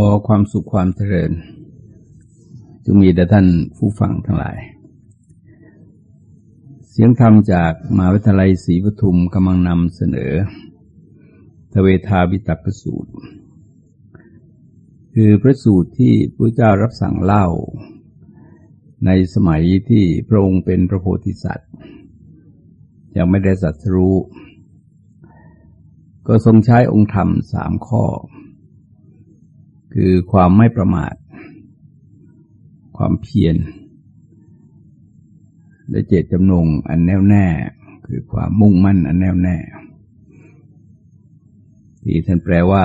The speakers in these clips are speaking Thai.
อความสุขความเจริญจงมีแด่ท่านผู้ฟังทั้งหลาย เสียงธรรมจากมหาวิทยาลัยศรีปทุมกำลังนำเสนอ ทเวทาวิตักสูตร คือพระสูตรที่พระเจ้ารับสั่งเล่า ในสมัยที่พระองค์เป็นพระโพธิสัตว์ ยังไม่ได้สัตรู้ ก็ทรงใช้องค์ธรรมสามข้อ คือความไม่ประมาท ความเพียรและเจตจำนงอันแน่วแน่ คือความมุ่งมั่นอันแน่วแน่ ที่ท่านแปลว่า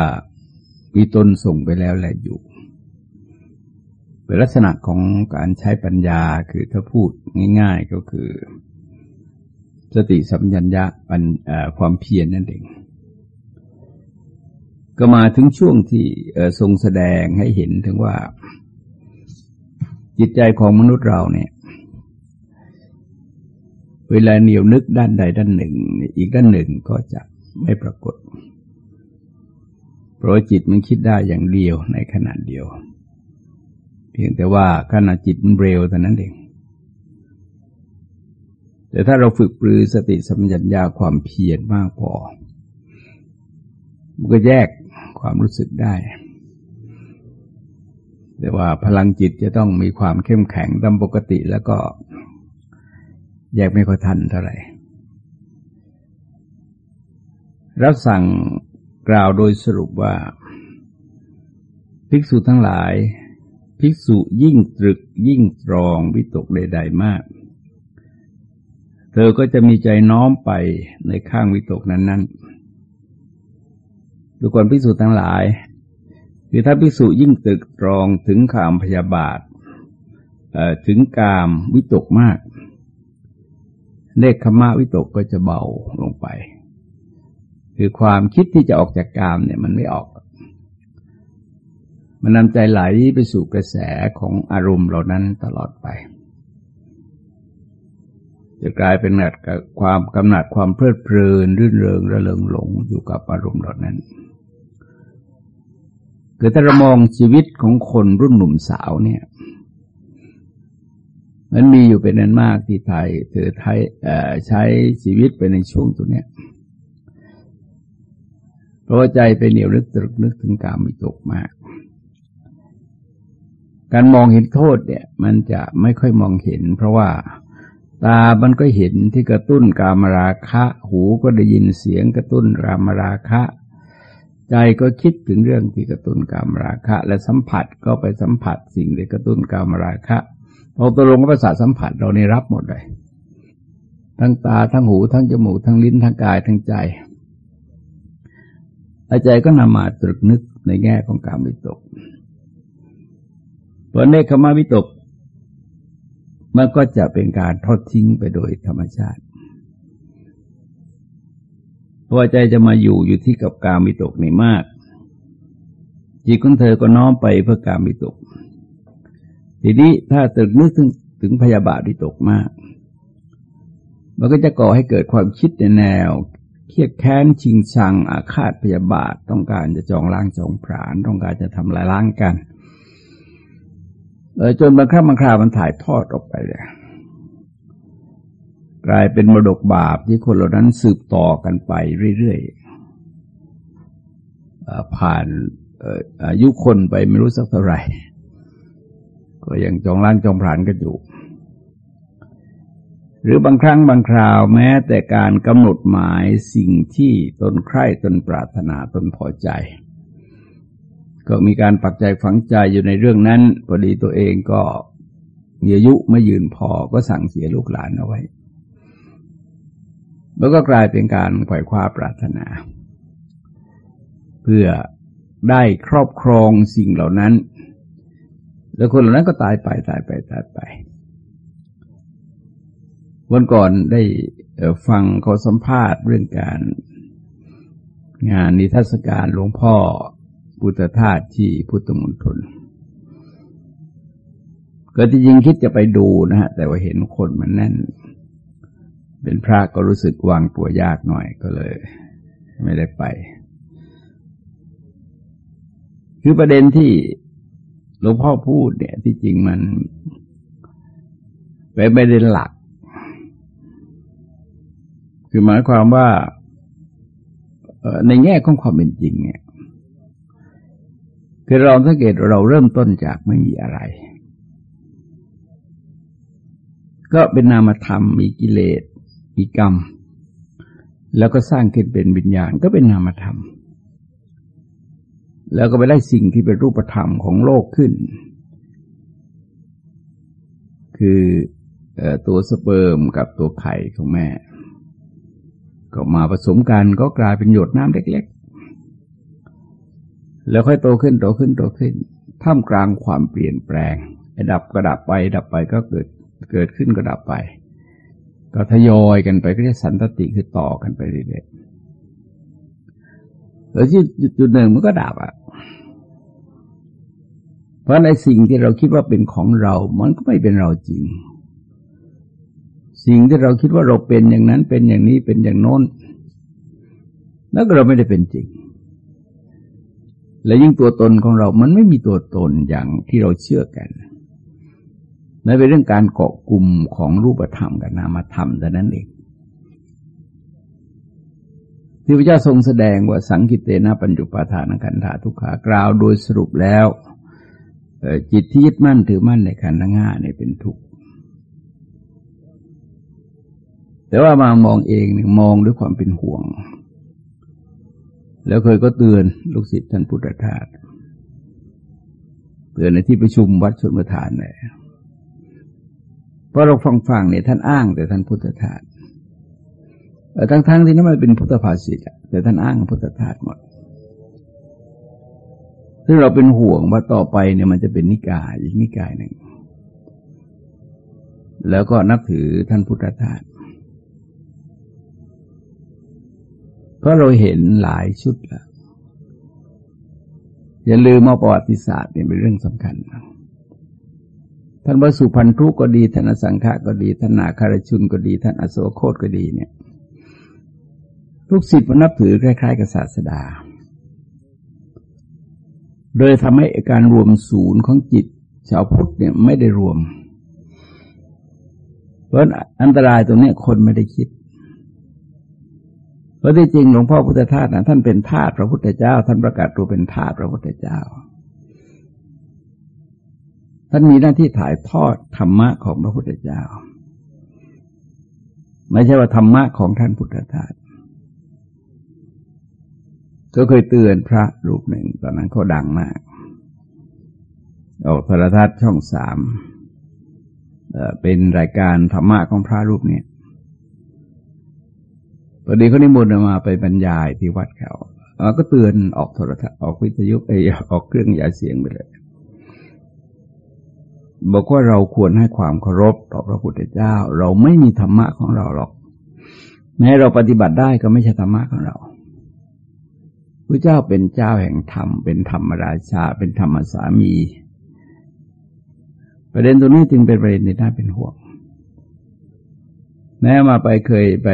มีตนส่งไปแล้วแหละอยู่ เป็นลักษณะของการใช้ปัญญาคือถ้าพูดง่าย ๆก็คือ สติสัมปชัญญะความเพียรนนั่นเอง ก็มาถึงช่วงที่ทรงแสดงให้เห็นถึงว่า จิตใจของมนุษย์เราเนี่ย เวลาเหนียวนึกด้านใดด้านหนึ่ง อีกด้านหนึ่งก็จะไม่ปรากฏ เพราะจิตมันคิดได้อย่างเดียวในขณะเดียว เพียงแต่ว่าขณะจิตมันเร็วเท่นั้นเอง แต่ถ้าเราฝึกปรือสติสัมปชัญญาความเพียรมากพอมันก็แยก ความรู้สึกได้ แต่ว่าพลังจิตจะต้องมีความเข้มแข็งตามปกติแล้วก็แยกไม่ค่อยทันเท่าไหร่ รับสั่งกล่าวโดยสรุปว่า ภิกษุทั้งหลาย ภิกษุยิ่งตรึกยิ่งตรองวิตกใด ๆ มาก เธอก็จะมีใจน้อมไปในข้างวิตกนั้น ๆ ดูก่อนพิสูจน์ทั้งหลาย คือถ้าพิสูจยิ่งตึกตรองถึงขามพยาบาทถึงกามวิตกมากเนคขมาวิตกก็จะเบาลงไป คือความคิดที่จะออกจากกามเนี่ยมันไม่ออก มันนำใจไหลไปสู่กระแสของอารมณ์เหล่านั้นตลอดไป จะกลายเป็นหนัดกับความกำหนัดความเพลิดเพลินรื่นเริงระเริงหลงอยู่กับอารมณ์เหล่านั้น คือถ้าเรามองชีวิตของคนรุ่นหนุ่มสาวเนี่ย มันมีอยู่เป็นนั้นมากที่ไทยเธอไทยใช้ชีวิตไปในช่วงตัวเนี้ยเพราะใจไปเหนียวนึกตรึกนึกถึงการมีตกมาก การมองเห็นโทษเนี่ย มันจะไม่ค่อยมองเห็น เพราะว่าตามันก็เห็นที่กระตุ้นกามราคะ หูก็ได้ยินเสียงกระตุ้นกามราคะ ใจก็คิดถึงเรื่องที่กระตุ้นกามราคะ และสัมผัสก็ไปสัมผัสสิ่งที่กระตุ้นกามราคะพอตกลงกับประสาทสัมผัสเราในรับหมดเลย ทั้งตาทั้งหูทั้งจมูกทั้งลิ้นทั้งกายทั้งใจอใจก็นำมาตรึกนึกในแง่ของการวิตกเพราะเนคขมาวิตก มันก็จะเป็นการทอดทิ้งไปโดยธรรมชาติ พราะใจจะมาอยู่อยู่ที่กับการมิตกนี่มาก จิตของเธอก็น้อมไปเพื่อการมิตก ทีนี้ถ้าตึกนึกถึงถึงพยาบาทที่ตกมาก มันก็จะก่อให้เกิดความคิดในแนว เครียดแค้นชิงชัง อาฆาตพยาบาทต้องการจะจองล้างจองผรานต้องการจะทำลายล้างกันจนบางครั้งบางคราวมันถ่ายทอดออกไปเลย กลายเป็นมรดกบาปที่คนเหล่านั้นสืบต่อกันไปเรื่อยๆผ่านอายุคนไปไม่รู้สักเท่าไหร่ ก็ยังจองล้างจองผานกันอยู่ หรือบางครั้งบางคราวแม้แต่การกำหนดหมายสิ่งที่ตนใคร่ตนปรารถนาตนพอใจ ก็มีการปักใจฝังใจอยู่ในเรื่องนั้นพอดีตัวเองก็มีอายุไม่ยืนพอก็สั่งเสียลูกหลานเอาไว้ แล้วก็กลายเป็นการไขว่คว้าปรารถนา เพื่อได้ครอบครองสิ่งเหล่านั้น แล้วคนเหล่านั้นก็ตายไปตายไปตายไป วันก่อนได้ฟังเขาสัมภาษณ์เรื่องการงานนิทรรศการหลวงพ่อพุทธทาสที่พุทธมณฑลก็จริงคิดจะไปดูนะฮะ แต่ว่าเห็นคนมันแน่น เป็นพระก็รู้สึกวางตัวยากหน่อยก็เลย ไม่ได้ไป คือประเด็นที่หลวงพ่อพูดเนี่ย ที่จริงมันเป็นประเด็นหลัก คือหมายความว่าในแง่ของความเป็นจริงเนี่ยคือเราสังเกตเราเริ่มต้นจากไม่มีอะไร ก็เป็นนามธรรมมีกิเลส มีกรรม แล้วก็สร้างขึ้นเป็นวิญญาณก็เป็นนามธรรม แล้วก็ไปได้สิ่งที่เป็นรูปธรรมของโลกขึ้น คือตัวสเปิร์มกับตัวไข่ของแม่ ก็มาผสมกันก็กลายเป็นหยดน้ำเล็กๆ แล้วค่อยโตขึ้นโตขึ้นโตขึ้น ท่ามกลางความเปลี่ยนแปลงดับก็ดับไป ดับไปก็เกิดเกิดขึ้นก็ดับไป ก็ทยอยกันไปก็จะสันตติคือต่อกันไปเรื่อยๆแล้วที่จุดหนึ่งมันก็ดับอะ เพราะในสิ่งที่เราคิดว่าเป็นของเรา มันก็ไม่เป็นเราจริง สิ่งที่เราคิดว่าเราเป็นอย่างนั้นเป็นอย่างนี้เป็นอย่างโน้น แล้วเราไม่ได้เป็นจริง และยิ่งตัวตนของเรา มันไม่มีตัวตนอย่างที่เราเชื่อกัน นั่นเป็นเรื่องการเกาะกลุ่มของรูปธรรมกับนามธรรมแต่นั้นเองที่พระเจ้าทรงแสดงว่าสังกิตเตนะปัญจุปาทานกันธาทุกขากล่าวโดยสรุปแล้วจิตที่ยึดมั่นถือมั่นในขันธ์ทั้งห้าเนี่ยเป็นทุกข์แต่ว่ามามองเองเนี่ยมองด้วยความเป็นห่วง แล้วเคยก็เตือนลูกศิษย์ท่านพุทธทาสเตือนในที่ประชุมวัดชนประทานเลยเพ ราะเราฟังฟังเนี่ยท่านอ้างแต่ท่านพุทธทาสทั้งๆทที่นั้นมันเป็นพุทธภาษิตแต่ท่านอ้างพุทธทาสหมดซึ่งเราเป็นห่วงว่าต่อไปเนี่ยมันจะเป็นนิกายอีกนิกายหนึ่ง แล้วก็นับถือท่านพุทธทาสก็เราเห็นหลายชุดแล้วอย่าลืมมาประวัติศาสตร์เนี่ยเป็นเรื่องสำคัญ ท่านวสุพันธุก็ดีท่านอสังฆะก็ดีท่านนาคารชุนก็ดี ท่านอโศโคตก็ดีเนี่ยลูกศิษย์มันนับถือคล้าย ๆ กับศาสดา โดยทำให้การรวมศูนย์ของจิต ชาวพุทธเนี่ยไม่ได้รวม เพราะอันตรายตรงนี้คนไม่ได้คิด เพราะที่จริงหลวงพ่อพุทธทาสนะท่านเป็นทาสพระพุทธเจ้า ท่านประกาศตัวเป็นทาสพระพุทธเจ้า ท่านมีหน้าที่ถ่ายทอดธรรมะของพระพุทธเจ้า ไม่ใช่ว่าธรรมะของท่านพุทธทาสก็เคยเตือนพระรูปหนึ่ง ตอนนั้นเขาดังมาก ออกโทรทัศน์ช่องสามเป็นรายการธรรมะของพระรูปนี้พอดีเขานิมนต์มาไปบรรยายที่วัดเขาก็เตือนออกโทรทัศน์ออกวิทยุไอออกเครื่องยาเสียงไปเลย บอกว่าเราควรให้ความเคารพต่อพระพุทธเจ้า เราไม่มีธรรมะของเราหรอก แม้เราปฏิบัติได้ก็ไม่ใช่ธรรมะของเราพระเจ้าเป็นเจ้าแห่งธรรม เป็นธรรมราชา เป็นธรรมสามี ประเด็นตรงนี้จึงเป็นประเด็นที่น่าเป็นห่วง แม้มาไปเคยไป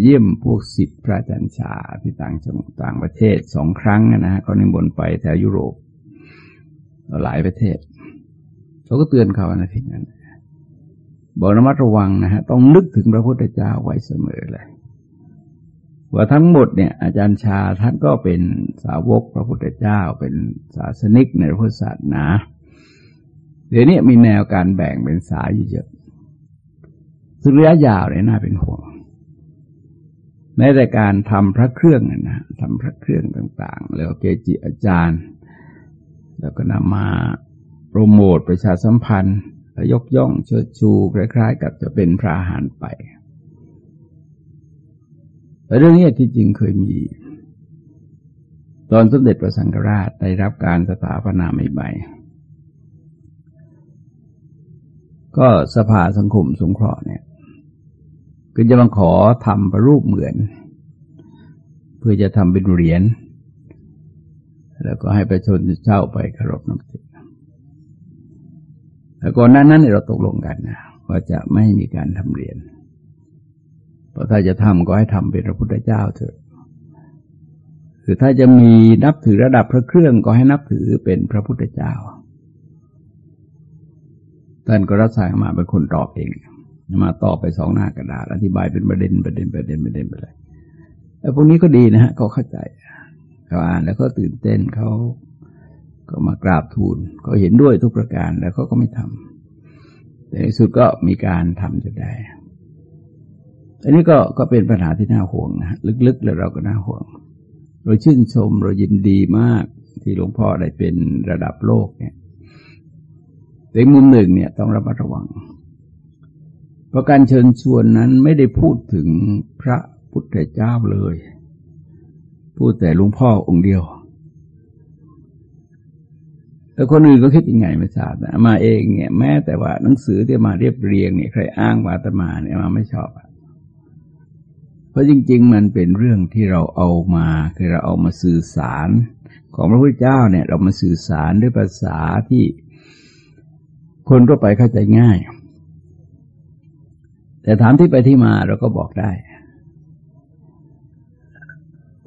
เยี่ยมพวกสิทธิพระจันชาที่ต่างจังต่างประเทศสองครั้งนะฮะเขานิมนต์ไปแถวยุโรปหลายประเทศ เขาก็เตือนเขาในที่นั้นบอกระมัดระวังนะฮะต้องนึกถึงพระพุทธเจ้าไว้เสมอเลย ว่าทั้งหมดเนี่ยอาจารย์ชาท่านก็เป็นสาวกพระพุทธเจ้า เป็นศาสนิกในพระพุทธศาสนา เดี๋ยวนี้มีแนวการแบ่งเป็นสายเยอะซึ่งระยะยาวเนี่ยน่าเป็นห่วงแม้แต่การทำพระเครื่องนะทำพระเครื่องต่าง ๆ แล้วเกจิอาจารย์ แล้วก็นำมา โปรโมทประชาสัมพันธ์ยกย่องเชิดชูคล้ายๆ กับจะเป็นพระอาหารไปแต่เรื่องนี้ที่จริงเคยมี ตอนสมเด็จพระสังฆราชได้รับการสถาปนาใหม่ๆก็สภาสังคมสงเคราะห์เนี่ยคือจะมาขอทำประรูปเหมือน เพื่อจะทำเป็นเหรียญแล้วก็ให้ประชาชนเช่าไปคารพนับถือแต่ ก่อนนั้นนั้นเราตกลงกันนะว่าจะไม่มีการทำเรียญเพราะถ้าจะทำก็ให้ทำเป็นพระพุทธเจ้าเถอะคือถ้าจะมีนับถือระดับพระเครื่องก็ให้นับถือเป็นพระพุทธเจ้าท่านก็รับสั่งมาเป็นคนตอบเองมาตอบไปสองหน้ากระดาษอธิบายเป็นประเด็นประเด็นประเด็นประเด็นไปเลยแต่พวกนี้ก็ดีนะฮะเขาเข้าใจเขาอ่านแล้วก็ตื่นเต้นเขา ก็มากราบทูลก็เห็นด้วยทุกประการแล้วเขาก็ไม่ทำแต่ในสุดก็มีการทำจนได้ อันนี้ก็ก็เป็นปัญหาที่น่าห่วงนะลึกๆ แล้วเราก็น่าห่วง เราชื่นชมเรายินดีมากที่หลวงพ่อได้เป็นระดับโลกเนี่ยแต่มุมหนึ่งเนี่ยต้องระมัดระวัง เพราะการเชิญชวนนั้นไม่ได้พูดถึงพระพุทธเจ้าเลย พูดแต่หลวงพ่อองค์เดียว แล้วคนอื่นก็คิดยังไงไม่ทราบนะมาเองเนี่ยแม้แต่ว่าหนังสือที่มาเรียบเรียงเนี่ยใครอ้างว่าตมาเนี่ยมาไม่ชอบเพราะจริง ๆ มันเป็นเรื่องที่เราเอามาคือเราเอามาสื่อสาร ของพระพุทธเจ้าเนี่ย เรามาสื่อสารด้วยภาษาที่คนทั่วไปเข้าใจง่าย แต่ถามที่ไปที่มาเราก็บอกได้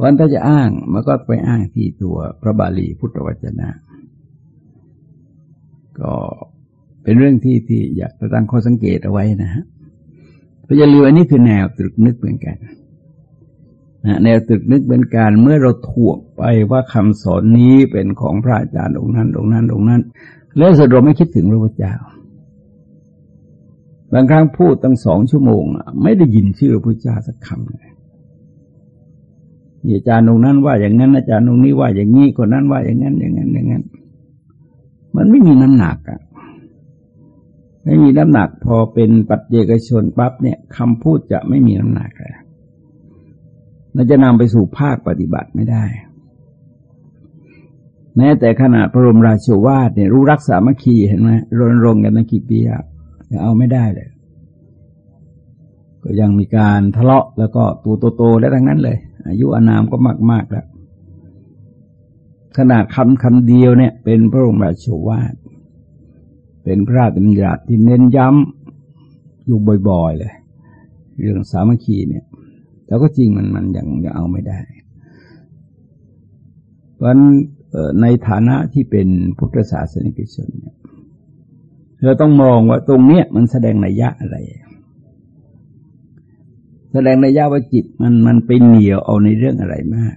วันถ้าจะอ้างมันก็ไปอ้างที่ตัวพระบาลีพุทธวจนะ ก็เป็นเรื่องที่ที่อยากจะตั้งข้อสังเกตเอาไว้นะฮะพระยาลืออันนี้คือแนวตรึกนึกเหมือนกันนะแนวตรึกนึกเป็นการเมื่อเราถ่วงไปว่าคำสอนนี้เป็นของพระอาจารย์องค์นั้นองค์นั้นองค์นั้น แล้วสุดเราไม่คิดถึงพระพุทธเจ้าบางครั้งพูดตั้งสองชั่วโมง ไม่ได้ยินชื่อพระพุทธเจ้าสักคำเลยอาจารย์องค์นั้นว่าอย่างนั้นอาจารย์องค์นี้ว่าอย่างนี้คนนั้นว่าอย่างนั้นอย่างนั้นอย่างนั้น มันไม่มีน้ำหนักอะไม่มีน้ำหนักพอเป็นปัจเจกชนปั๊บเนี่ยคำพูดจะไม่มีน้ำหนักเลยมันจะนำไปสู่ภาคปฏิบัติไม่ได้ แม้แต่ขนาดพระรมราชวาทเนี่ยรู้รักษามัคคีเห็นไหมรณรงค์กันตั้งกี่ปีอะยังเอาไม่ได้เลย ก็ยังมีการทะเลาะแล้วก็ตัวโตๆแล้วทั้งนั้นเลย อายุอานามก็มากๆแล้ว ขนาดคำคำเดียวเนี่ย เป็นพระบรมราชวาท เป็นพระราชบัญญัติที่เน้นย้ำอยู่บ่อยๆเลย เรื่องสามัคคีเนี่ย แต่ก็จริงมันมันยังยังเอาไม่ได้ เพราะในฐานะที่เป็นพุทธศาสนิกชนเนี่ยเราต้องมองว่าตรงเนี้ยมันแสดงนัยยะอะไร แสดงนัยยะว่าจิตมันมันไปเหนียวเอาในเรื่องอะไรมาก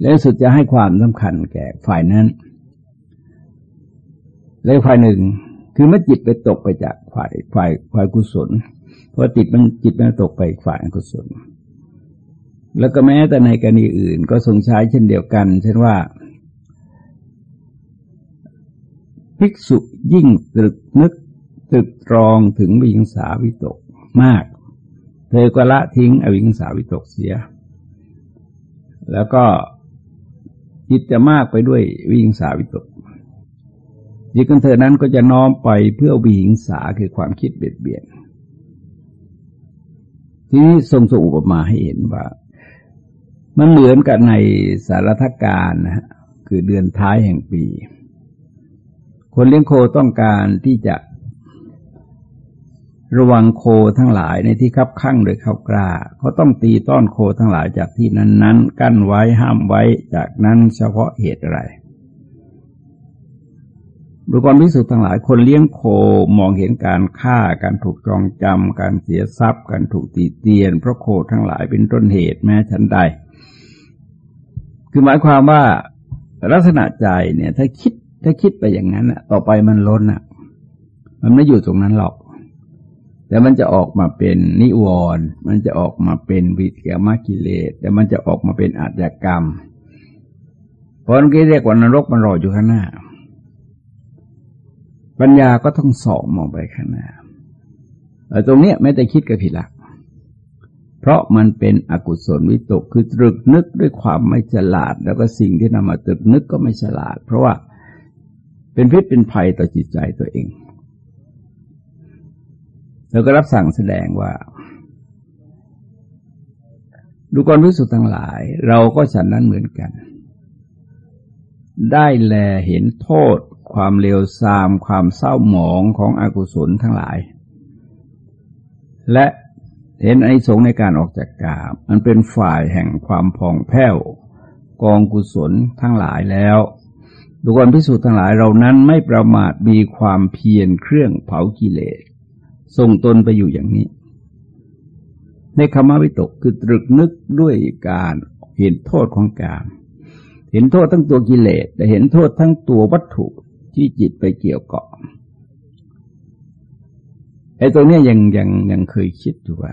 แล้วสุดจะให้ความสำคัญแก่ฝ่ายนั้นแล้วฝ่ายหนึ่ง คือเมื่อจิตไปตกไปจากฝ่ายฝ่ายฝ่ายกุศลเพราะติดมันจิตมันตกไปฝ่ายกุศล แล้วก็แม้แต่ในกรณีอื่น ก็ทรงใช้เช่นเดียวกัน เช่นว่า ภิกษุยิ่งตรึกนึกตรึกตรองถึงวิงสาวิตกมาก เธอก็ละทิ้งอวิงสาวิตกเสีย แล้วก็ จิตจะมากไปด้วยวิหิงสาวิตกจิตของเธอนั้นก็จะน้อมไปเพื่อวิหิงสาคือความคิดเบียดเบียน ที่นี้ทรงสอุปมาให้เห็นว่า มันเหมือนกับในสารทการนะฮะคือเดือนท้ายแห่งปี คนเลี้ยงโคต้องการที่จะ ระวังโคทั้งหลายในที่คับข้างโดยเขากล้าเขาต้องตีต้อนโคทั้งหลายจากที่นั้น ๆ กั้นไว้ห้ามไว้จากนั้นเฉพาะเหตุอะไรบุคคลพิสุทธ์ทั้งหลายคนเลี้ยงโคมองเห็นการฆ่าการถูกจองจำการเสียทรัพย์ การถูกตีเตียน เพราะโคทั้งหลายเป็นต้นเหตุแม้ฉันใด คือหมายความว่าลักษณะใจเนี่ย ถ้าคิดถ้าคิดไปอย่างนั้นอะ ต่อไปมันล้นอะ มันไม่อยู่ตรงนั้นหรอก แต่มันจะออกมาเป็นนิวรณ์มันจะออกมาเป็นวิเกมากิเลสแต่มันจะออกมาเป็นอาชญากรรม เพราะนั้นเรียกว่านรกมันรออยู่ข้างหน้า ปัญญาก็ต้องสองมองไปข้างหน้าตรงเนี้ยไม่ได้คิดกับผิดหลัก เพราะมันเป็นอกุศลวิตกคือตรึกนึกด้วยความไม่ฉลาด แล้วก็สิ่งที่นำมาตรึกนึกก็ไม่ฉลาด เพราะว่าเป็นพิษเป็นภัยต่อจิตใจตัวเอง แล้วก็รับสั่งแสดงว่า ดูกรวิสุทธ์ทั้งหลาย เราก็ฉันนั้นเหมือนกัน ได้แลเห็นโทษ ความเลวทราม ความเศร้าหมองของอกุศลทั้งหลาย และเห็นไอ้สงในการออกจากกามมันเป็นฝ่ายแห่งความผ่องแผ้ว กองกุศลทั้งหลายแล้วดูกรพิสูจน์ทั้งหลายเรานั้นไม่ประมาทมีความเพียรเครื่องเผากิเลส ส่งตนไปอยู่อย่างนี้ ในคำวิตกคือตรึกนึกด้วยการเห็นโทษของกามเห็นโทษทั้งตัวกิเลสแต่เห็นโทษทั้งตัววัตถุที่จิตไปเกี่ยวเกาะไอ้ตรงนี้ยังยังยังเคยคิดอยู่ว่า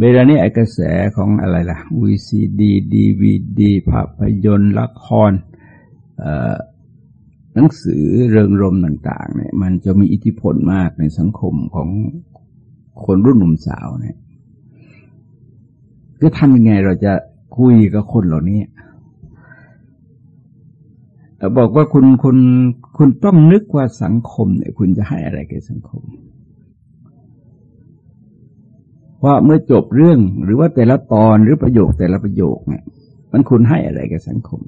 เวลานี้ไอ้กระแสของอะไรล่ะ VCD DVD ภาพยนตร์ละคร หนังสือเริงรมต่างๆ เนี่ย มันจะมีอิทธิพลมากในสังคมของคนรุ่นหนุ่มสาวเนี่ยก็ทำยังไงเราจะคุยกับคนเหล่านี้บอกว่าคุณคุณคุณต้องนึกว่าสังคมเนี่ย คุณจะให้อะไรแก่สังคม ว่าเมื่อจบเรื่องหรือว่าแต่ละตอนหรือประโยคแต่ละประโยคเนี่ย มันคุณให้อะไรแก่สังคม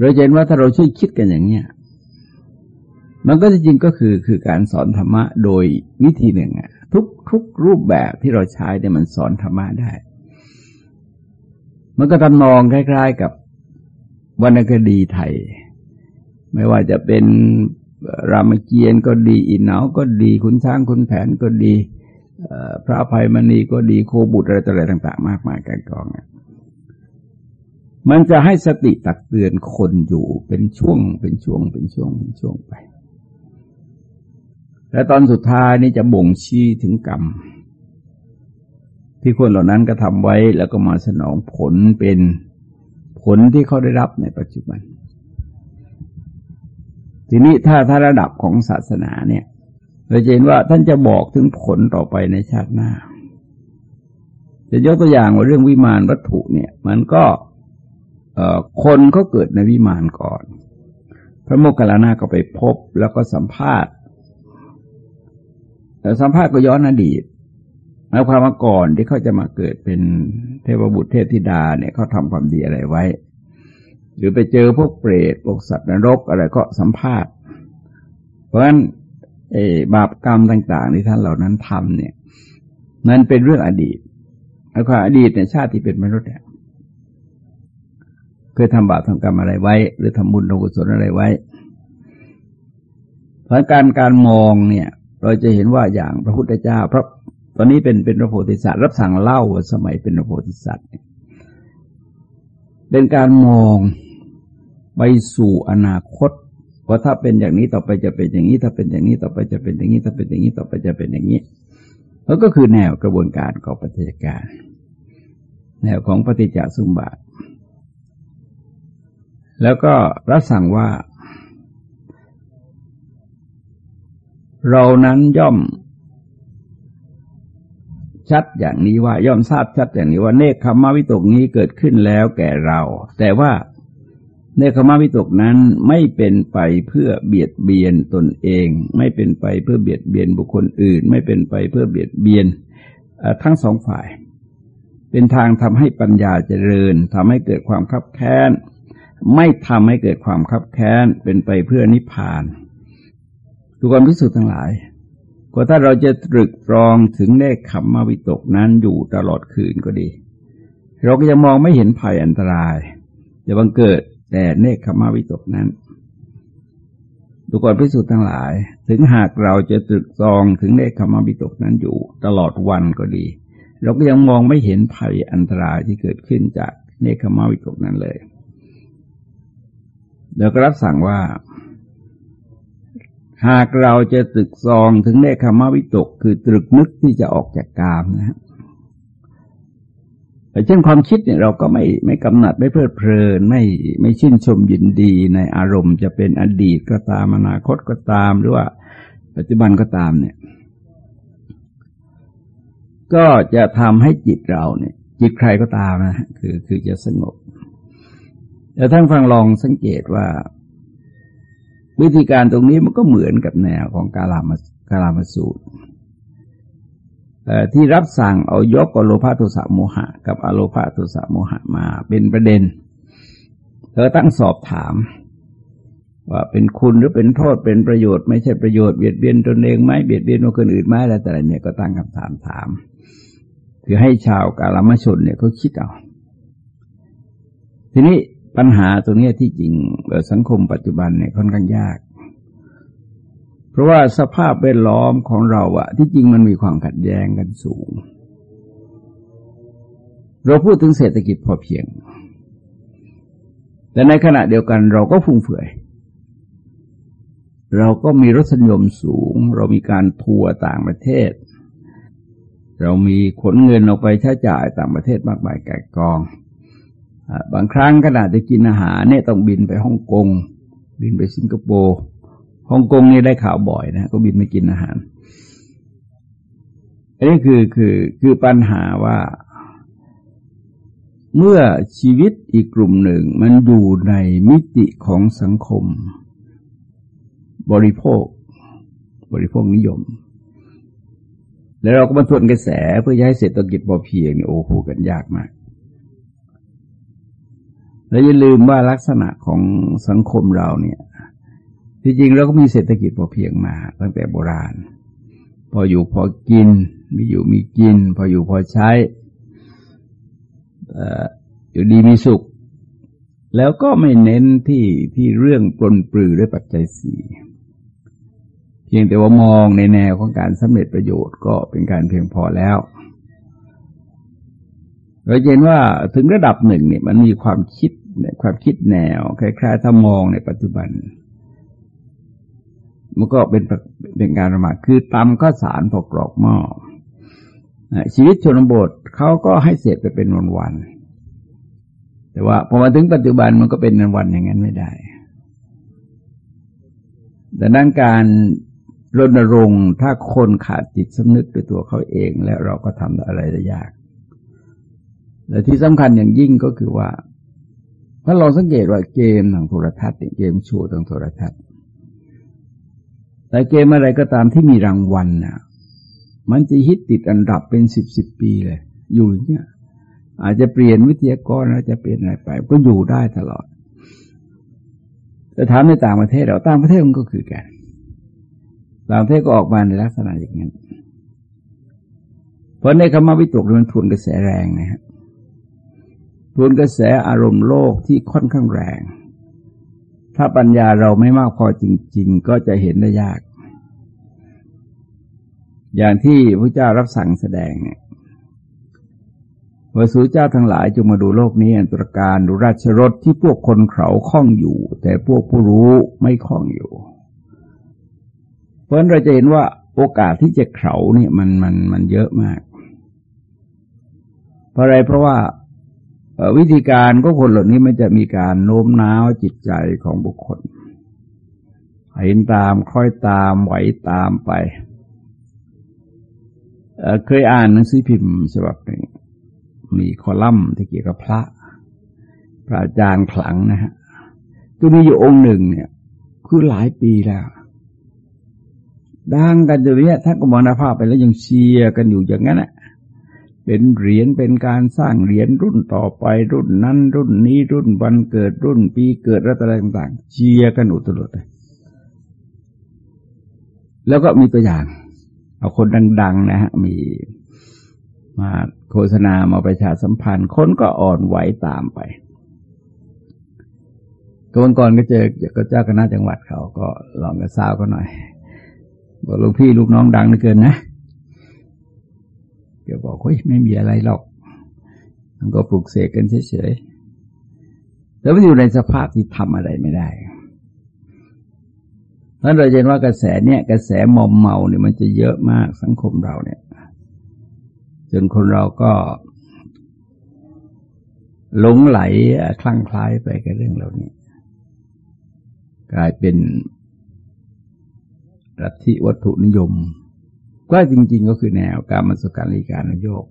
เราเห็นว่าถ้าเราช่วยคิดกันอย่างเนี้ยมันก็จริงก็คือคือการสอนธรรมะโดยวิธีหนึ่งอะทุกทุกรูปแบบที่เราใช้เนี่ยมันสอนธรรมะได้ มันก็ทำนองคล้าย ๆ กับวรรณคดีไทย ไม่ว่าจะเป็นรามเกียรติ์ก็ดีอินเนาก็ดีคุณช้างคุณแผนก็ดีพระภัยมณีก็ดีโคบุตรอะไรต่ออะไรต่าง ๆ มากมายกันกอง มันจะให้สติตักเตือนคนอยู่เป็นช่วง เป็นช่วง เป็นช่วง เป็นช่วงไป และตอนสุดท้ายนี่จะบ่งชี้ถึงกรรม ที่คนเหล่านั้นก็ทำไว้แล้วก็มาสนองผลเป็นผลที่เขาได้รับในปัจจุบัน ทีนี้ถ้าถ้าระดับของศาสนาเนี่ยเราจะเห็นว่าท่านจะบอกถึงผลต่อไปในชาติหน้า จะยกตัวอย่างว่าเรื่องวิมานวัตถุเนี่ย มันก็ คนเขาเกิดในวิมานก่อน พระโมคคัลลานะก็ไปพบแล้วก็สัมภาษณ์แต่สัมภาษณ์ก็ย้อนอดีตหมายความว่าก่อนที่เขาจะมาเกิดเป็นเทพบุตรเทพธิดาเนี่ยเขาทำความดีอะไรไว้ หรือไปเจอพวกเปรตพวกสัตว์นรกอะไรก็สัมภาษณ์ เพราะฉะนั้นบาปกรรมต่าง ๆ ที่ท่านเหล่านั้นทำเนี่ย นั้นเป็นเรื่องอดีตแล้วก็อดีตในชาติที่เป็นมนุษย์เนี่ย ยทำบาปทำกรรมอะไรไว้ หรือทำบุญทำกุศลอะไรไว้เพราะการการมองเนี่ย เราจะเห็นว่าอย่างพระพุทธเจ้าพระตอนนี้เป็นเป็นพระโพธิสัตว์รับสั่งเล่าสมัยเป็นพระโพธิสัตว์เป็นการมองไปสู่อนาคตว่าถ้าเป็นอย่างนี้ต่อไปจะเป็นอย่างนี้ ถ้าเป็นอย่างนี้ต่อไปจะเป็นอย่างนี้ ถ้าเป็นอย่างนี้ต่อไปจะเป็นอย่างนี้แล้วก็คือแนวกระบวนการของปฏิจการ แนวของปฏิจจสมบัติ แล้วก็รับสั่งว่า เรานั้นย่อม ชัดอย่างนี้ว่าย่อมทราบชัดอย่างนี้ว่าเนคขมาวิตกนี้เกิดขึ้นแล้วแก่เรา แต่ว่าเนคขมาวิตกนั้นไม่เป็นไปเพื่อเบียดเบียนตนเอง ไม่เป็นไปเพื่อเบียดเบียนบุคคลอื่น ไม่เป็นไปเพื่อเบียดเบียนทั้งสองฝ่าย เป็นทางทำให้ปัญญาเจริญทำให้เกิดความคับแค้น ไม่ทำให้เกิดความคับแค้นเป็นไปเพื่อนิพพานทุกคนพิสูจน์ทั้งหลายก็ถ้าเราจะตรึกตรองถึงได้ขำมาวิตกนั้นอยู่ตลอดคืนก็ดี เราก็จะมองไม่เห็นภัยอันตราย จะบังเกิดแต่เนคขมาวิตกนั้นทุกคนพิสูจน์ทั้งหลาย ถึงหากเราจะตรึกตรองถึงเนคขมาวิตกนั้นอยู่ตลอดวันก็ดี เราก็ยังมองไม่เห็นภัยอันตรายที่เกิดขึ้นจากเนคขมาวิตกนั้นเลย แล้วก็รับสั่งว่า หากเราจะตึกซองถึงเนคขมวิตก คือตรึกนึกที่จะออกจากกามนะฮะแต่เช่นความคิดเนี่ยเราก็ไม่ไม่กำหนัดไม่เพลิดเพลินไม่ไม่ชื่นชมยินดีในอารมณ์จะเป็นอดีตก็ตามอนาคตก็ตาม หรือว่า ปัจจุบันก็ตามเนี่ย ก็จะทำให้จิตเราเนี่ย จิตใครก็ตามนะคือคือจะสงบ แต่ท่านฟังลองสังเกตว่า วิธีการตรงนี้มันก็เหมือนกับแนวของกาลามกาลามสูตรที่รับสั่งเอายกอโลภาโทสะโมหะ กับอโลภาโทสะโมหะมาเป็นประเด็น เธอตั้งสอบถาม ว่าเป็นคุณหรือเป็นโทษเป็นประโยชน์ ไม่ใช่ประโยชน์เบียดเบียนตนเองไหมเบียดเบียนคนอื่นไหมอะไรแต่อะไรเนี่ยก็ตั้งคำถามถาม คือให้ชาวกาลมชนเนี่ยเขาคิดเอา ทีนี้ ปัญหาตัวนี้ที่จริงสังคมปัจจุบันเนี่ยค่อนข้างยาก เพราะว่าสภาพแวดล้อมของเราอะที่จริงมันมีความขัดแย้งกันสูง เราพูดถึงเศรษฐกิจพอเพียง แต่ในขณะเดียวกันเราก็ฟุ่มเฟือย เราก็มีรสนิยมสูง เรามีการทัวร์ต่างประเทศ เรามีขนเงินออกไปใช้จ่ายต่างประเทศมากมายแก่กอง บางครั้งขนาดจะกินอาหารเนี่ยต้องบินไปฮ่องกง บินไปสิงคโปร์ฮ่องกงนี่ได้ข่าวบ่อยนะก็บินไปกินอาหารอันนี้คือคือคือปัญหาว่า เมื่อชีวิตอีกกลุ่มหนึ่งมันอยู่ในมิติของสังคม บริโภค บริโภคนิยม แล้วเราก็มาทวนกระแสเพื่อให้เศรษฐกิจพอเพียงเนี่ยโอ้โหกันยากมาก แล้วอย่าลืมว่าลักษณะของสังคมเราเนี่ย ที่จริงเราก็มีเศรษฐกิจพอเพียงมา ตั้งแต่โบราณ พออยู่พอกิน มีอยู่มีกิน พออยู่พอใช้อยู่ดีมีสุข แล้วก็ไม่เน้นที่ที่เรื่องปลนปลือด้วยปัจจัยสี่เพียงแต่ว่ามองในแนวของการสำเร็จประโยชน์ก็เป็นการเพียงพอแล้วเราเห็นว่าถึงระดับหนึ่งเนี่ยมันมีความคิด ความคิดแนวคล้ายๆถ้ามองในปัจจุบัน มันก็เป็นเป็นการประมาทคือตำก็สารพอกรอกหม้อชีวิตชนบทเขาก็ให้เสร็จไปเป็นวันๆแต่ว่าพอมาถึงปัจจุบันมันก็เป็นวันอย่างนั้นไม่ได้แต่นั่นการรณรงค์ถ้าคนขาดจิตสำนึกด้วยตัวเขาเอง แล้วเราก็ทำอะไรได้ยาก และที่สำคัญอย่างยิ่งก็คือว่า ถ้าเราสังเกตว่าเกมทางโทรทัศน์เกมโชว์ทางโทรทัศน์ แต่เกมอะไรก็ตามที่มีรางวัลน่ะ มันจะฮิตติดอันดับเป็นสิบสิบปีเลย อยู่อย่างเงี้ยอาจจะเปลี่ยนวิทยากรอาจจะเปลี่ยนอะไรไป ก็อยู่ได้ตลอด แต่ถามในต่างประเทศเราต่างประเทศมันก็คือกันต่างประเทศก็ออกมาในลักษณะอย่างนั้นเพราะในคำว่าวิตกมันทุนกระแสแรงนะครับ ทวนกระแสอารมณ์โลกที่ค่อนข้างแรง ถ้าปัญญาเราไม่มากพอจริง ๆ ก็จะเห็นได้ยาก อย่างที่พระเจ้ารับสั่งแสดงเนี่ยว่าสูเจ้าทั้งหลายจงมาดูโลกนี้อันตรการดูราชรถที่พวกคนเขาคล้องอยู่ แต่พวกผู้รู้ไม่คล้องอยู่ เพราะฉะนั้นเราจะเห็นว่าโอกาสที่จะเขาเนี่ยมันมันมันเยอะมาก เพราะอะไรเพราะว่า วิธีการก็คนเหล่านี้มันจะมีการโน้มน้าวจิตใจของบุคคลเห็นตามคล้อยตามไหวตามไปเเคยอ่านหนังสือพิมพ์ฉบับหนึ่งมีคอลัมน์ที่เกี่ยวกับพระ พระอาจารย์ขลังนะฮะตัวนี้อยู่องค์หนึ่งเนี่ย คือหลายปีแล้วดังกันอยู่เนี้ยท่านก็มรณภาพไปแล้วยังเชียร์กันอยู่อย่างนั้นแหละ เป็นเหรียญเป็นการสร้างเหรียญรุ่นต่อไปรุ่นนั้น รุ่นนี้รุ่นวันเกิดรุ่นปีเกิดอะไรต่างๆเชียร์กันอุตลุดเลยแล้วก็มีตัวอย่าง เอาคนดัง ๆ นะฮะมีมาโฆษณามาประชาสัมพันธ์ คนก็อ่อนไหวตามไปกวนก่อนก็เจอก็เจ้าคณะจังหวัดเขาก็ลองกระซาวก็หน่อยบอกลูกพี่ลูกน้องดังเหลือเกินนะ แกบอกเฮ้ยไม่มีอะไรหรอก มันก็ปลุกเสกกันเฉยๆแต่มันอยู่ในสภาพที่ทำอะไรไม่ได้เพราะเราเห็นว่ากระแสเนี่ยกระแสมอมเมาเนี่ยมันจะเยอะมากสังคมเราเนี่ย จนคนเราก็หลงไหลคลั่งคล้ายไปกับเรื่องเหล่านี้กลายเป็นรัฐิวัตถุนิยม ก็จริง ๆ ก็คือแนวการมาสุการลิการนโยก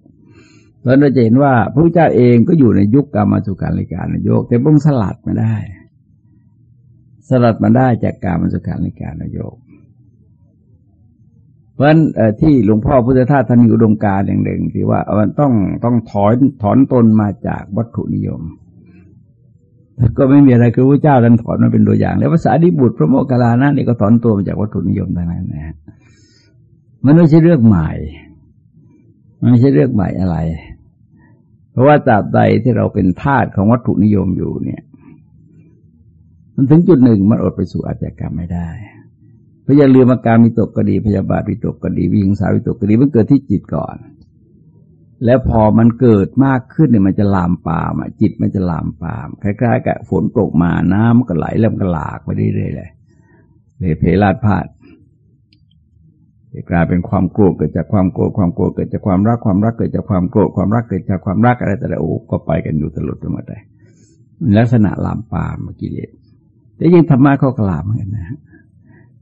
เราจะเห็นว่าพระเจ้าเองก็อยู่ในยุคการมาสุการลิการนโยก แต่บุ้งสลัดมาได้ สลัดมาได้จากการมาสุการลิการนโยกเพราะฉะนั้นที่หลวงพ่อพุทธทาสท่านมีอุดมการอย่างหนึ่งที่ว่ามันต้องต้องถอนถอนตนมาจากวัตถุนิยมก็ไม่มีอะไรคือพระเจ้าท่านถอนมาเป็นตัวอย่าง แล้วภาษาดิบุตรพระโมคคัลลานะนี่ก็ถอนตัวมาจากวัตถุนิยมทั้งนั้นนะ มันไม่ใช่เรื่องใหม่ มันไม่ใช่เรื่องใหม่อะไร เพราะว่าตราบใดที่เราเป็นทาสของวัตถุนิยมอยู่เนี่ย มันถึงจุดหนึ่งมันอดไปสู่อาชญากรรมไม่ได้เพราะอย่าลืมอาการมีตกก็ดีพยาบาทมีตกก็ดีวิงสาวิตกก็ดีมันเกิดที่จิตก่อน แล้วพอมันเกิดมากขึ้นเนี่ยมันจะลามปามจิตมันจะลามปามคล้ายๆกับฝนตกมาน้ำก็ไหลเริ่มก็หลากไปเรื่อยๆเลยเลยเพลาดพลาด กลายเป็นความโกรธเกิดจากความโกรธความโกรธเกิดจากความรักความรักเกิดจากความโกรธความรักเกิดจากความรักอะไรแต่ละโอ้ก็ไปกันอยู่ตลอดไปหมดเลยลักษณะลามปามกิเลสแต่ยิ่งธรรมะเขาก็ลามเหมือนกันนะ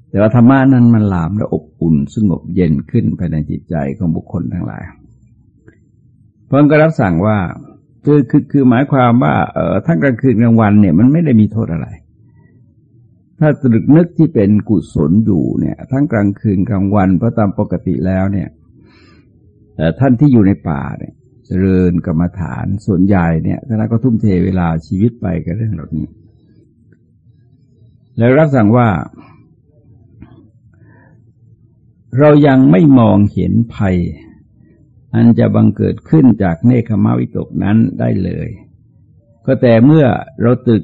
แต่ว่าธรรมะนั้นมันลามและอบอุ่นสงบเย็นขึ้นภายในจิตใจของบุคคลทั้งหลายเพราะก็รับสั่งว่าคือคือคือหมายความว่าเออทั้งกลางคืนกลางวันเนี่ยมันไม่ได้มีโทษอะไร ถ้าตรึกนึกที่เป็นกุศลอยู่เนี่ย ทั้งกลางคืนกลางวันเพราะตามปกติแล้วเนี่ยท่านที่อยู่ในป่าเนี่ยเจริญกรรมฐานส่วนใหญ่เนี่ยท่านก็ทุ่มเทเวลาชีวิตไปกับเรื่องเหล่านี้ แล้วรับสั่งว่า เรายังไม่มองเห็นภัย อันจะบังเกิดขึ้นจากเนคขมาวิตกนั้นได้เลย ก็แต่เมื่อเราตึก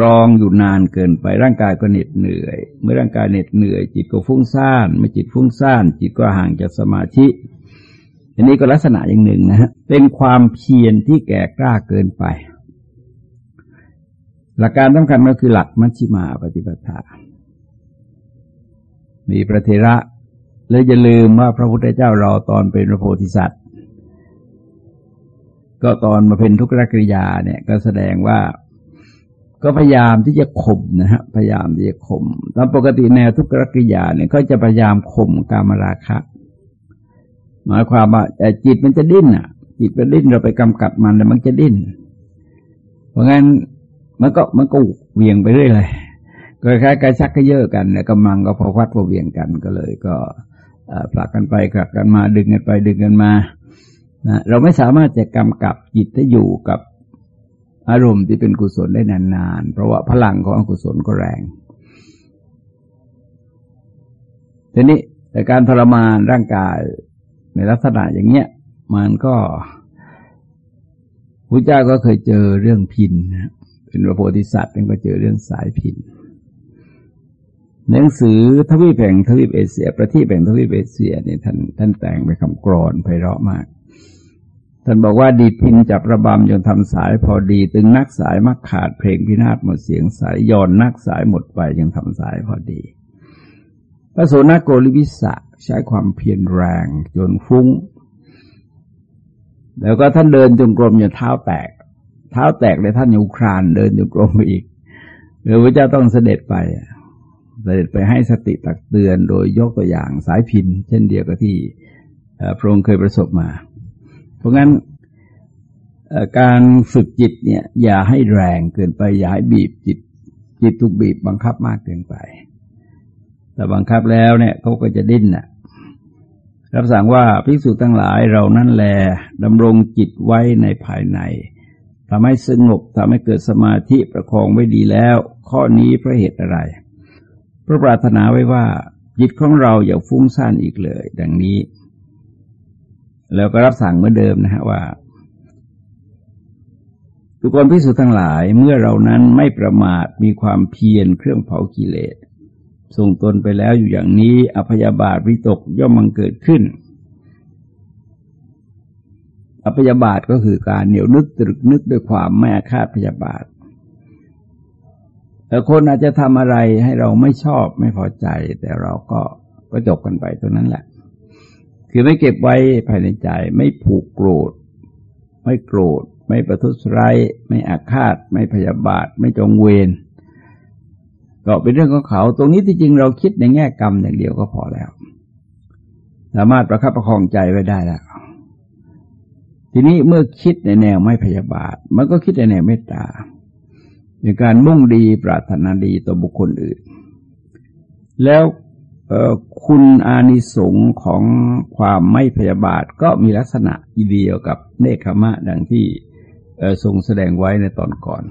รองอยู่นานเกินไปร่างกายก็เหน็ดเหนื่อย เมื่อร่างกายเหน็ดเหนื่อย จิตก็ฟุ้งซ่านเมื่อจิตฟุ้งซ่านจิตก็ห่างจากสมาธิอันนี้ก็ลักษณะอย่างหนึ่งนะฮะเป็นความเพียรที่แก่กล้าเกินไป หลักการสำคัญก็คือหลักมัชฌิมาปฏิปทา มีพระเทระแล้วอย่าลืมว่าพระพุทธเจ้าเราตอนเป็นพระโพธิสัตว์ ก็ตอนมาเป็นทุกขกริยาเนี่ยก็แสดงว่า ก็พยายามที่จะข่มนะฮะพยายามที่จะข่มตามปกติแนวทุกขกิริยาเนี่ยก็จะพยายามข่มกามราคะ หมายความว่าจิตมันจะดิ้นอะ จิตมันดิ้นเราไปกำกับมันแล้วมันจะดิ้น เพราะงั้นมันก็มันก็เวียงไปเรื่อยเลยก็คล้ายกระชักกระเยอะกันเนี่ยกำลังก็พอวัดพอเวียงกันก็เลย ก็ผลักกันไปผลักกันมาดึงกันไปดึงกันมานะเราไม่สามารถจะกำกับจิตที่อยู่กับ อารมณ์ที่เป็นกุศลได้นานๆ เพราะว่าพลังของอกุศลก็แรง ทีนี้แต่การทรมานร่างกายในลักษณะอย่างเนี้ย มันก็พระเจ้าก็เคยเจอเรื่องพินเป็นพระโพธิสัตว์เป็นก็เจอเรื่องสายพินหนังสือทวีปแห่งทวีปเอเชีย ประเทศแห่งทวีปเอเชียเนี่ยท่านท่านแต่งไปคำกรอนไพเราะมาก ท่านบอกว่าดีพินจับระบำจนทำสายพอดีตึงนักสายมักขาดเพลงพินาศหมดเสียงสายย่อนนักสายหมดไปยังทำสายพอดีพระโสนโกลิวิสะใช้ความเพียรแรงจนฟุ้ง แล้วก็ท่านเดินจงกรมจนเท้าแตก เท้าแตกเลยท่านอยู่ครานเดินจงกรมไปอีกหรือพระเจ้าต้องเสด็จไปเสด็จไปให้สติตักเตือนโดยยกตัวอย่างสายพินเช่นเดียวกับที่พระองค์เคยประสบมา ราะงั้นการฝึกจิตเนี่ย อย่าให้แรงเกินไป อย่าให้บีบจิต จิตถูกบีบบังคับมากเกินไป แต่บังคับแล้วเนี่ยเขาก็จะดิ้นน่ะรับสั่งว่าภิกษุทั้งหลายเรานั่นแลดำรงจิตไว้ในภายในทำให้สงบทำให้เกิดสมาธิประคองไว้ดีแล้ว ข้อนี้เพราะเหตุอะไรพระปรารถนาไว้ว่า จิตของเราอย่าฟุ้งซ่านอีกเลย ดังนี้ แล้วก็รับสั่งเหมือนเดิมนะฮะว่าทุกคนพิสูจน์ทั้งหลายเมื่อเรานั้นไม่ประมาทมีความเพียรเครื่องเผากิเลสส่งตนไปแล้วอยู่อย่างนี้อภยาบาทวิตกย่อมมังเกิดขึ้น อภยาบาทก็คือการเหนียวนึกตรึกนึกด้วยความไม่อาฆาตพยาบาทแต่คนอาจจะทำอะไรให้เราไม่ชอบไม่พอใจ แต่เราก็ก็จบกันไปตรงนั้นแหละ คือไม่เก็บไว้ภายในใจ ไม่ผูกโกรธ ไม่โกรธ ไม่ประทุษร้ายไม่อาฆาต ไม่พยาบาท ไม่จองเวรก็เป็นเรื่องของเขา ตรงนี้ที่จริงเราคิดในแง่กรรมอย่างเดียวก็พอแล้ว สามารถประคับประคองใจไว้ได้แล้ว ทีนี้เมื่อคิดในแนวไม่พยาบาท มันก็คิดในแนวเมตตาในการมุ่งดีปรารถนาดีต่อบุคคลอื่น แล้ว คุณอานิสงของความไม่พยาบาทก็มีลักษณะอีเดียวกับเนคขมะดังที่ทรงแสดงไว้ในตอนก่อน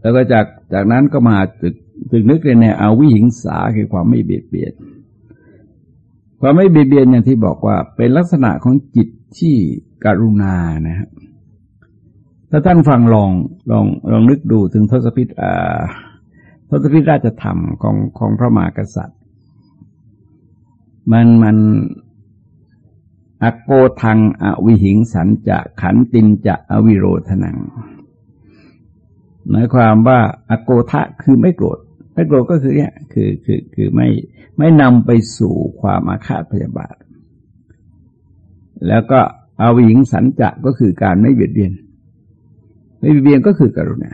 แล้วก็จากจากนั้นก็มาตึกตึกนึกในแนวอาวิหิงสาคือความไม่เบียดเบียน ความไม่เบียดเบียนอย่างที่บอกว่าเป็นลักษณะของจิตที่กรุณานะครับถ้าท่านฟังลองลองลองนึกดูถึงทศพิธอ่าทศพิธราชธรรมของของพระมหากษัตริย์ มันมันอโกทังอวิหิงสันจะขันตินจะอวิโรธนัง หมายความว่าอโกทะคือไม่โกรธไม่โกรธก็คือเนี่ยคือคือคือไม่ไม่นำไปสู่ความอาฆาตพยาบาท แล้วก็อวิหิงสันจะก็คือการไม่เบียดเบียน ไม่เบียดเบียนก็คือกรุณา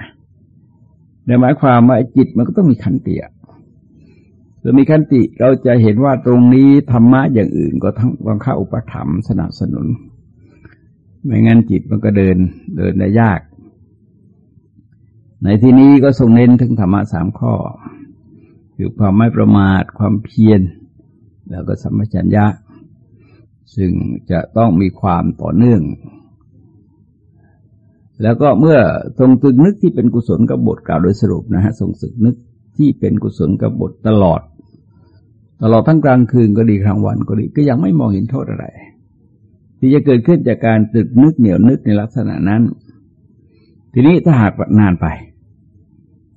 ในหมายความว่าจิตมันก็ต้องมีขันติ ถ้ามีขันติเราจะเห็นว่าตรงนี้ธรรมะอย่างอื่นก็ทั้งวังเข้าอุปถัมภ์สนับสนุน ไม่งั้นจิตมันก็เดินเดินได้ยาก ในที่นี้ก็ทรงเน้นถึงธรรมะสามข้อ คือความไม่ประมาทความเพียร แล้วก็สัมปชัญญะ ซึ่งจะต้องมีความต่อเนื่อง แล้วก็เมื่อทรงตึกนึกที่เป็นกุศลกับบทกล่าวโดยสรุปนะฮะทรงสึกนึกที่เป็นกุศลกับบทตลอด ตลอดทั้งกลางคืนก็ดีกลางวันก็ดีก็ยังไม่มองเห็นโทษอะไร ที่จะเกิดขึ้นจากการตึกนึกเหนียวนึกในลักษณะนั้น ทีนี้ถ้าหากนานไป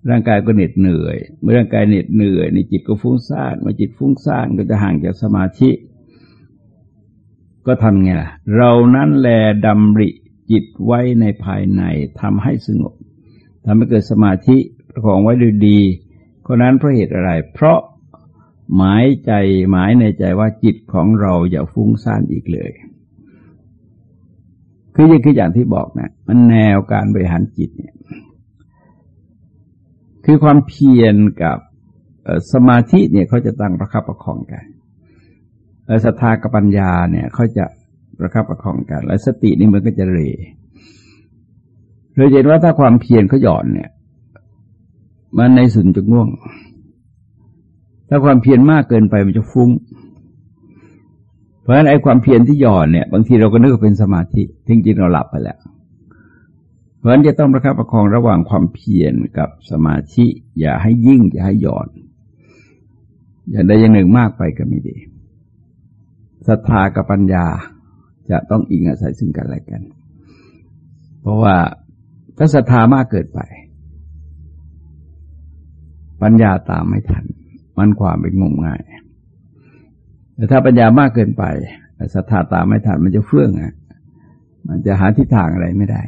ร่างกายก็เหน็ดเหนื่อย เมื่อร่างกายเหน็ดเหนื่อยในจิตก็ฟุ้งซ่านเมื่อจิตฟุ้งซ่านก็จะห่างจากสมาธิ ก็ทำไงล่ะ เรานั้นแลดำริจิตไว้ในภายในทำให้สงบทำให้เกิดสมาธิประคองไว้ด้วยดีคนนั้นเพราะเหตุอะไร เพราะ หมายใจหมายในใจว่าจิตของเราอย่าฟุ้งซ่านอีกเลย คือย่างคืออย่างที่บอกนะมันแนวการบริหารจิตเนี่ย คือความเพียรกับสมาธิเนี่ยเขาจะตั้งประคับประคองกันศรัทธากับปัญญาเนี่ยเขาจะประคับประคองกัน และสตินี่มันก็จะเรเราเห็นว่าถ้าความเพียรเขาหย่อนเนี่ย มันในสุดจะง่วง ถ้าความเพียรมากเกินไปมันจะฟุ้ง เพราะฉะนั้นไอ้ความเพียรที่หย่อนเนี่ย บางทีเราก็นึกว่าเป็นสมาธิจริงๆเราหลับไปแล้ว เพราะฉะนั้นจะต้องประคับประคองระหว่างความเพียรกับสมาธิ อย่าให้ยิ่ง อย่าให้หย่อน อย่างใดอย่างหนึ่งมากไปก็ไม่ดีศรัทธากับปัญญาจะต้องอิงอาศัยซึ่งกันและกัน เพราะว่าถ้าศรัทธามากเกินไป ปัญญาตามไม่ทัน มันความเป็นงมง่าย แต่ถ้าปัญญามากเกินไปศรัทธาตามไม่ทันมันจะเฟื่องอะ มันจะหาทิศทางอะไรไม่ได้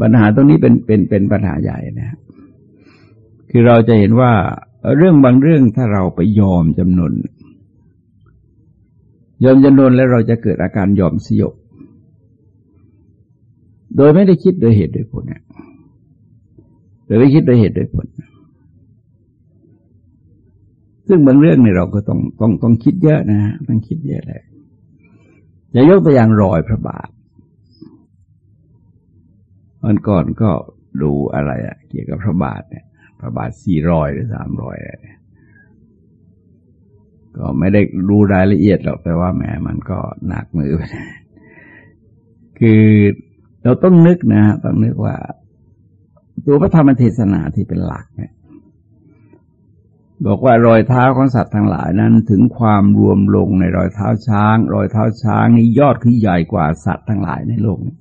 ปัญหาตรงนี้เป็นเป็นเป็นปัญหาใหญ่นะคือเราจะเห็นว่าเรื่องบางเรื่องถ้าเราไปยอมจำนนยอมจำนนแล้วเราจะเกิดอาการยอมสยบ โดยไม่ได้คิดโดยเหตุโดยผลเนี่ยโดยไม่คิดโดยเหตุโดยผล ซึ่งบางเรื่องเนี่ยเราก็ต้องต้องต้องคิดเยอะนะฮะต้องคิดเยอะเลยจะยกตัวอย่างรอยพระบาทวันก่อนก็ดูอะไรอะเกี่ยวกับพระบาทเนี่ยพระบาทสี่รอยหรือสามรอยอะไรก็ไม่ได้รู้รายละเอียดหรอกแต่ว่าแหมมันก็หนักมือไปคือเราต้องนึกนะต้องนึกว่า ตัวพระธรรมเทศนาที่เป็นหลักเนี่ย บอกว่ารอยเท้าของสัตว์ทั้งหลายนั้นถึงความรวมลงในรอยเท้าช้าง รอยเท้าช้างนี่ยอดคือใหญ่กว่าสัตว์ทั้งหลายในโลกนี้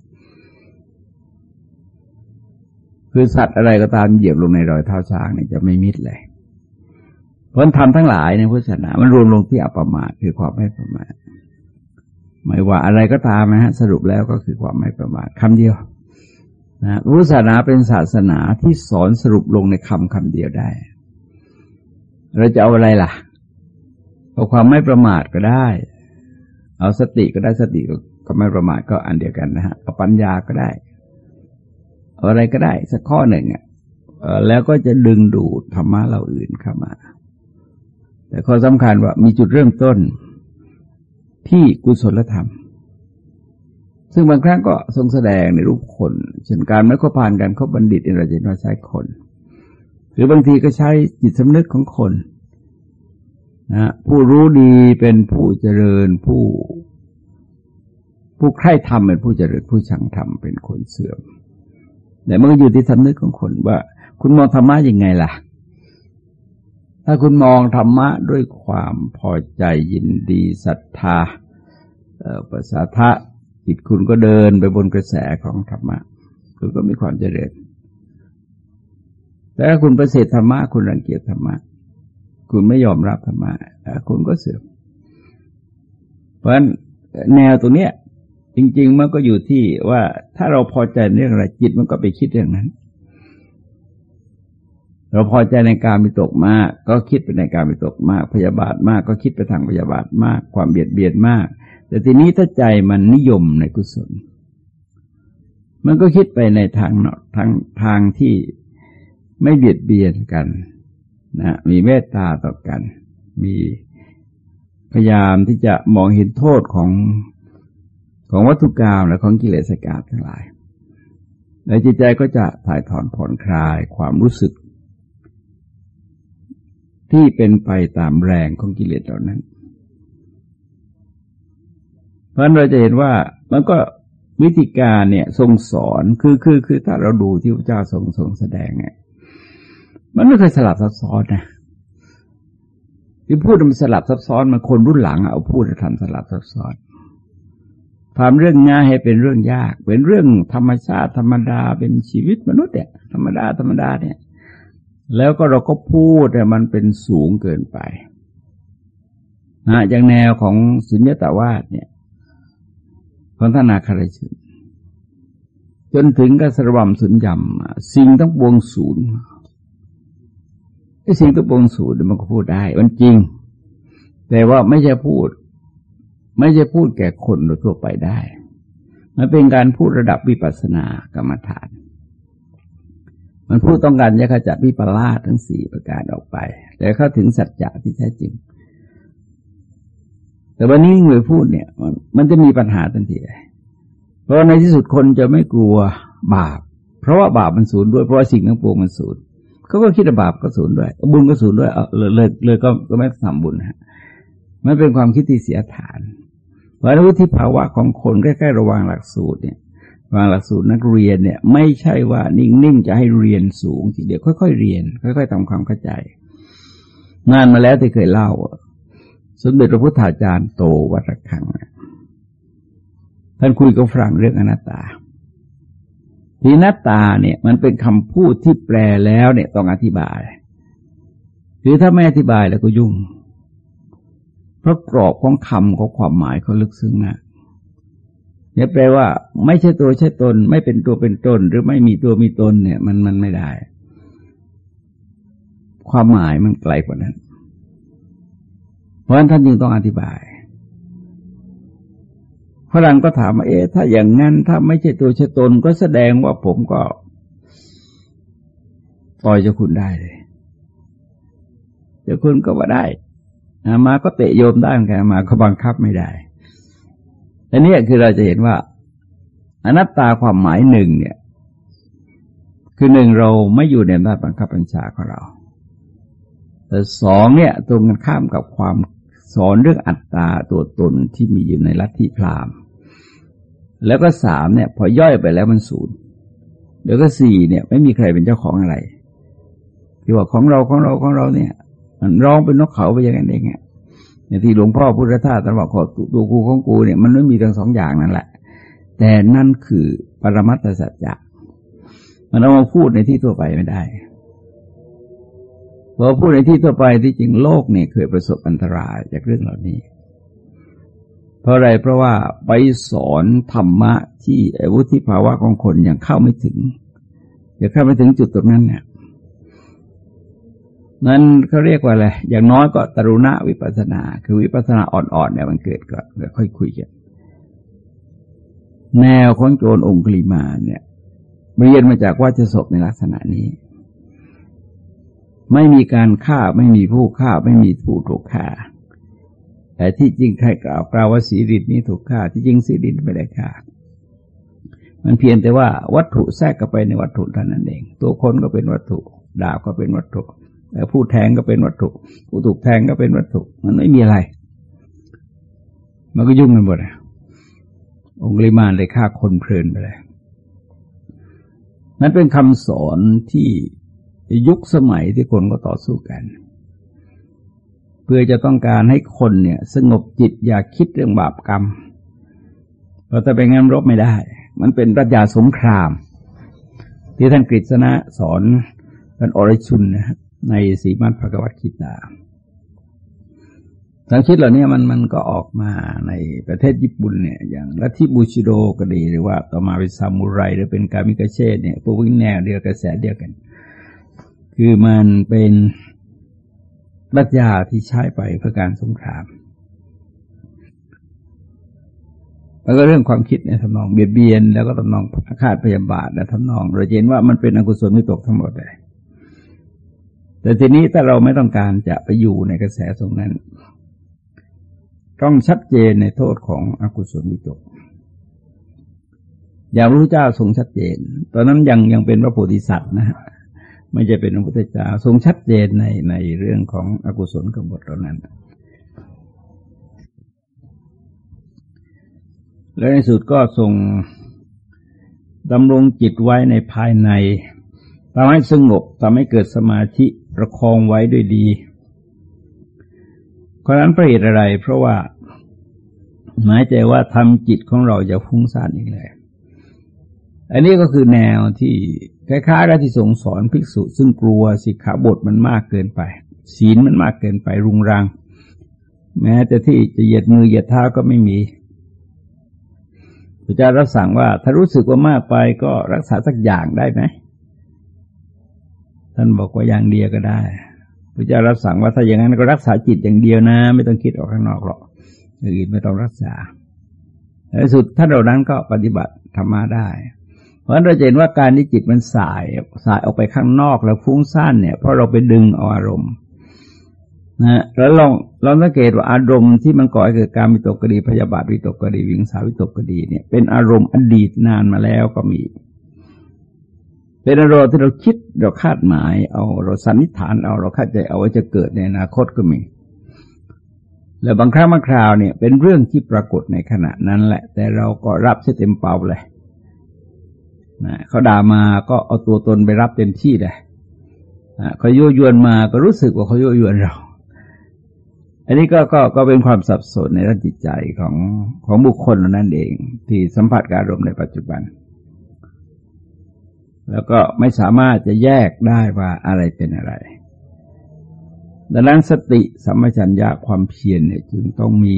คือสัตว์อะไรก็ตามเหยียบลงในรอยเท้าช้างเนี่ยจะไม่มิดเลยเพราะธรรมทั้งหลายในพุทธศาสนามันรวมลงที่อัปมาทคือความไม่ประมาทไม่ว่าอะไรก็ตามนะฮะสรุปแล้วก็คือความไม่ประมาทคำเดียวนะพุทธศาสนาเป็นศาสนาที่สอนสรุปลงในคำคำเดียวได้ เราจะเอาอะไรล่ะเอาความไม่ประมาทก็ได้ เอาสติก็ได้สติก็ไม่ประมาทก็อันเดียวกันนะฮะเอาปัญญาก็ได้เอาอะไรก็ได้ สักข้อหนึ่งอะแล้วก็จะดึงดูดธรรมะเราอื่นเข้ามา แต่ข้อสำคัญว่ามีจุดเริ่มต้นที่กุศลธรรม ซึ่งบางครั้งก็ทรงแสดงในรูปคนเช่นการไม่ข้อผ่านการข้อบัณฑิตในเราจะน้อยใช้คน หรือบางทีก็ใช้จิตสำนึกของคน นะผู้รู้ดีเป็นผู้เจริญผู้ ผู้ใคร่ทำเป็นผู้เจริญผู้ชังธรรมเป็นคนเสื่อมแต่มันก็อยู่ที่สำนึกของคนว่า คุณมองธรรมะยังไงล่ะ ถ้าคุณมองธรรมะด้วยความพอใจยินดีศรัทธาประสาทะจิตคุณก็เดินไปบนกระแสของธรรมะ คุณก็มีความเจริญ แต่ถ้าคุณประเสริฐธรรมะคุณรังเกียจธรรมะ คุณไม่ยอมรับธรรมะคุณก็เสื่อม เพราะฉะนั้นแนวตรงเนี้ย จริง ๆ มันก็อยู่ที่ว่าถ้าเราพอใจเรื่องอะไรจิตมันก็ไปคิดเรื่องนั้น เราพอใจในการมีตกมาก ก็คิดไปในการมีตกมาก พยาบาทมาก ก็คิดไปทางพยาบาทมาก ความเบียดเบียนมาก แต่ทีนี้ถ้าใจมันนิยมในกุศล มันก็คิดไปในทางทางทางที่ไม่เบียดเบียนกัน นะมีเมตตาต่อกัน มีพยายามที่จะมองเห็นโทษของของวัตถุกรรมและของกิเลสกรรมทั้งหลายในจิตใจก็จะถ่ายถอนผ่อนคลายความรู้สึก ที่เป็นไปตามแรงของกิเลสเหล่านั้น เพราะเราจะเห็นว่ามันก็วิธีการเนี่ยทรงสอนคือคือคือถ้าเราดูที่พระเจ้าทรงทรงแสดงเนี่ย มันไม่เคยสลับซับซ้อนนะที่พูดมันสลับซับซ้อนมันคนรุ่นหลังเอาพูดจะทำสลับซับซ้อนทำเรื่องง่ายให้เป็นเรื่องยาก เป็นเรื่องธรรมชาติธรรมดาเป็นชีวิตมนุษย์เนี่ยธรรมดาธรรมดาเนี่ย แล้วก็เราก็พูดแต่มันเป็นสูงเกินไปนะอย่างแนวของสุญญตาวาสเนี่ยของธนาคารชุนจนถึงกับสรวมสุญญำสิ่งต้องวงศูนย์ ไอ้สิ่งตัวปงสูตรมันก็พูดได้ มันจริง แต่ว่าไม่ใช่พูด ไม่ใช่พูดแก่คนโดยทั่วไปได้ มันเป็นการพูดระดับวิปัสสนากรรมฐาน มันพูดต้องการจะขจัดวิปลาสทั้งสี่ประการออกไป แต่เข้าถึงสัจจะที่แท้จริง แต่วันนี้เงยพูดเนี่ย มันจะมีปัญหาทันทีเลยเพราะในที่สุดคนจะไม่กลัวบาป เพราะว่าบาปมันสูญด้วย เพราะว่าสิ่งทั้งปวงมันสูญ เขาก็คิดบาปก็สูญด้วย บุญก็สูญด้วยเออเลยเลยเลยก็ก็ไม่ทำบุญฮะมันเป็นความคิดที่เสียฐานเพราะวุฒิภาวะของคนใกล้ๆระวางหลักสูตรเนี่ยวางหลักสูตรนักเรียนเนี่ย ไม่ใช่ว่านิ่งๆจะให้เรียนสูงทีเดียวค่อยๆเรียน ค่อยๆทำความเข้าใจนานมาแล้วที่เคยเล่า สมเด็จพระพุทธาจารย์โตวัตคังท่านคุยกับฝรั่งเรื่องอนัตตา ทีนัตตาเนี่ย มันเป็นคำพูดที่แปลแล้วเนี่ยต้องอธิบาย คือถ้าไม่อธิบายแล้วก็ยุ่ง เพราะกรอบของคำของความหมายเขาลึกซึ้งมากเนี่ยแปลว่า ไม่ใช่ตัวใช่ตน ไม่เป็นตัวเป็นตน หรือไม่มีตัวมีตนเนี่ย มันมันไม่ได้ ความหมายมันไกลกว่านั้น เพราะฉะนั้นท่านจึงต้องอธิบาย ฝรั่งก็ถามว่าเอ๊ะถ้าอย่างนั้นถ้าไม่ใช่ตัวชตนก็แสดงว่าผมก็ปล่อยเจ้าคุณได้เลยเจ้าคุณก็ว่าได้มาก็เตะโยมได้เหมือนกันมาก็บังคับไม่ได้อันนี้คือเราจะเห็นว่า อนัตตาความหมายหนึ่งเนี่ย คือหนึ่งเราไม่อยู่ในอำนาจบังคับบัญชาของเราแต่สองเนี่ยตรงกันข้ามกับความ สอนเรื่องอัตตาตัวตนที่มีอยู่ในลัทธิพราหมณ์ แล้วก็สามเนี่ย พอย่อยไปแล้วมันศูนย์เดี๋ยวก็สี่เนี่ย ไม่มีใครเป็นเจ้าของอะไร ที่ว่าของเราของเราของเราเนี่ย มันร้องเป็นนกเขาไปอย่างนั้นเองอย่างที่หลวงพ่อพุทธทาสตรัสบอกขอตัวกูของกูเนี่ยมันไม่มีทั้งสองอย่างนั่นแหละ แต่นั่นคือปรมัตถสัจจะมันเอามาพูดในที่ทั่วไปไม่ได้ พอพูดในที่ทั่วไปที่จริงโลกเนี่ยเคยประสบอันตรายจากเรื่องเหล่านี้ เพราะอะไรเพราะว่าไปสอนธรรมะที่วุฒิภาวะของคนยังเข้าไม่ถึงยังเข้าไม่ถึงจุดตรงนั้นเนี่ยนั้นเขาเรียกว่าอะไร อย่างน้อยก็ตรุณะวิปัสนา คือวิปัสนาอ่อนๆเนี่ยมันเกิดก่อนเดี๋ยวค่อยคุยกัน แนวของโจรองคุลิมาเนี่ยเรียนมาจากว่าจะศพในลักษณะนี้ ไม่มีการฆ่าไม่มีผู้ฆ่าไม่มีผู้ถูกฆ่า แต่ที่จริงใครกล่าวกล่าวว่าสีริดนี้ถูกฆ่า ที่จริงสีริดไม่ได้ฆ่า มันเพียงแต่ว่าวัตถุแทรกเข้าไปในวัตถุเท่านั้นเอง ตัวคนก็เป็นวัตถุ ดาบก็เป็นวัตถุแต่ผู้แทงก็เป็นวัตถุ ผู้ถูกแทงก็เป็นวัตถุ มันไม่มีอะไร มันก็ยุ่งกันหมดองค์ลิมานเลยฆ่าคนเพลินไปเลยนั่นเป็นคำสอนที่ ยุคสมัยที่คนก็ต่อสู้กัน เพื่อจะต้องการให้คนเนี่ย สงบจิตอย่าคิดเรื่องบาปกรรม เพราะถ้าเป็นงั้นรบไม่ได้ มันเป็นปรัชญาสงคราม ที่ท่านกฤษณะสอนท่านอริชุนนะในสีมัตภกวัตคิตาทางคิดเหล่านี้มันมันก็ออกมาในประเทศญี่ปุ่นเนี่ย อย่างลัทธิบูชิโดก็ดีหรือว่าต่อมาเป็นซามูไรหรือเป็นกามิกาเช่เนี่ยพวกวิแนวเดียวกระแสเดียวกัน คือมันเป็นปรัชญาที่ใช้ไปเพื่อการสงคราม แล้วก็เรื่องความคิดในทำนองเบียดเบียน แล้วก็ทำนองอาฆาตพยาบาทและทำนองเราเห็นว่ามันเป็นอกุศลไม่ตกทั้งหมดเลย แต่ทีนี้ถ้าเราไม่ต้องการจะไปอยู่ในกระแสตรงนั้น ต้องชัดเจนในโทษของอกุศลวิตกอย่างพระเจ้าทรงชัดเจน ตอนนั้นยังยังเป็นพระโพธิสัตว์นะฮะ ไม่ใช่เป็นพระพุทธเจ้าทรงชัดเจนในในเรื่องของอกุศลกบฏเหล่านั้น และในสุดก็ทรงดำรงจิตไว้ในภายในทำให้สงบทำให้เกิดสมาธิประคองไว้ด้วยดีเพราะนั้นประเหตุอะไร เพราะว่า หมายใจว่าทำจิตของเราจะฟุ้งซ่านอีกเลย อันนี้ก็คือแนวที่ คล้ายๆกับที่ทรงสอนภิกษุซึ่งกลัวสิกขาบทมันมากเกินไป ศีลมันมากเกินไปรุงรัง แม้แต่ที่จะเหยียดมือเหยียดเท้าก็ไม่มีพระเจ้ารับสั่งว่า ถ้ารู้สึกว่ามากไปก็รักษาสักอย่างได้ไหมท่านบอกว่าอย่างเดียวก็ได้พระเจ้ารับสั่งว่าถ้าอย่างนั้นก็รักษาจิตอย่างเดียวนะ ไม่ต้องคิดออกข้างนอกหรอกอื่นไม่ต้องรักษาในสุดท่านเรานั้นก็ปฏิบัติธรรมาได้ เพราะเราเห็นว่าการที่จิตมันสายสายออกไปข้างนอกแล้วฟุ้งซ่านเนี่ยเพราะเราไปดึงเอาอารมณ์นะแล้วลองลองสังเกตว่าอารมณ์ที่มันก่อให้เกิดการวิตกกดีพยาบาทวิตกกดีวิงสาวิตกกดีเนี่ย เป็นอารมณ์อดีตนานมาแล้วก็มี เป็นอารมณ์ที่เราคิดเราคาดหมายเอาเราสันนิษฐานเอาเราคาดใจเอาว่าจะเกิดในอนาคตก็มี แล้วบางครั้งบางคราวเนี่ย เป็นเรื่องที่ปรากฏในขณะนั้นแหละ แต่เราก็รับเสเต็มเป่าเลย นะเขาด่ามาก็เอาตัวตนไปรับเต็มที่เลยเขายั่วยวนมาก็รู้สึกว่าเขายั่วยวนเรา อันนี้ก็ก็ก็เป็นความสับสนในด้านจิตใจของของบุคคลนั่นเอง ที่สัมผัสการรมในปัจจุบัน แล้วก็ไม่สามารถจะแยกได้ว่าอะไรเป็นอะไรดังนั้นสติสัมปชัญญะความเพียรเนี่ยจึงต้องมี